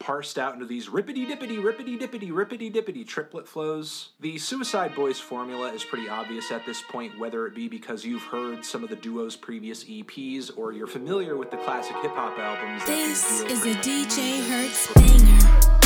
parsed out into these rippity dippity, rippity dippity, rippity dippity triplet flows. The Suicide Boys formula is pretty obvious at this point, whether it be because you've heard some of the duo's previous EPs or you're familiar with the classic hip hop albums. This is a. DJ Hertz banger.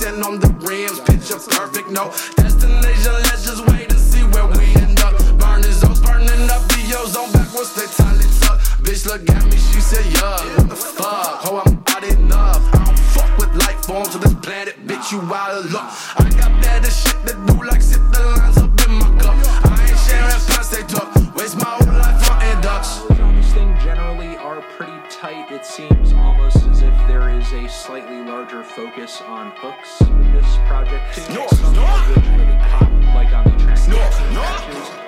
10 on the rims. Picture perfect, no destination. Let's just wait and see where we end up. Burning zones, burning up the ozone. Backwards, they tie it up. Bitch, look at me, she said, yeah. What the fuck? Oh, I'm out enough. I don't fuck with life forms of this planet, bitch, you out of luck. I got better shit to do, like sip the lines are pretty tight. It seems almost as if there is a slightly larger focus on hooks with this project too. No, no. really pop, like on the track. No, no.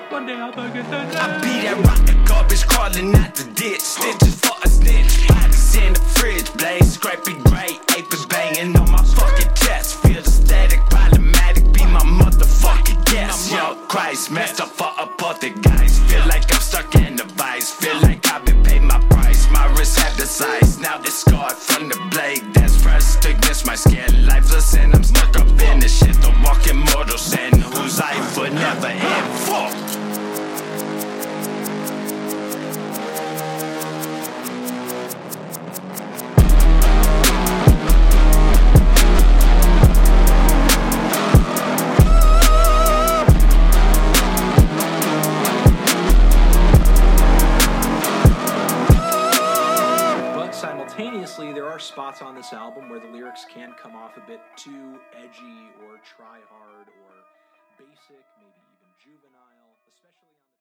One day I'll it then. I be that rock rotten garbage crawling out the ditch. Stitches for a snitch. Bodies in the fridge. Blaze scraping gray. Apes banging on my fucking chest. Feel the static. Problematic. Be my motherfucking guest. Yo, Christ. Messed up for a guys. Feel like I'm stuck in a vice. My skin. Lifeless and I'm simultaneously, there are spots on this album where the lyrics can come off a bit too edgy or try hard or basic, maybe even juvenile, especially on.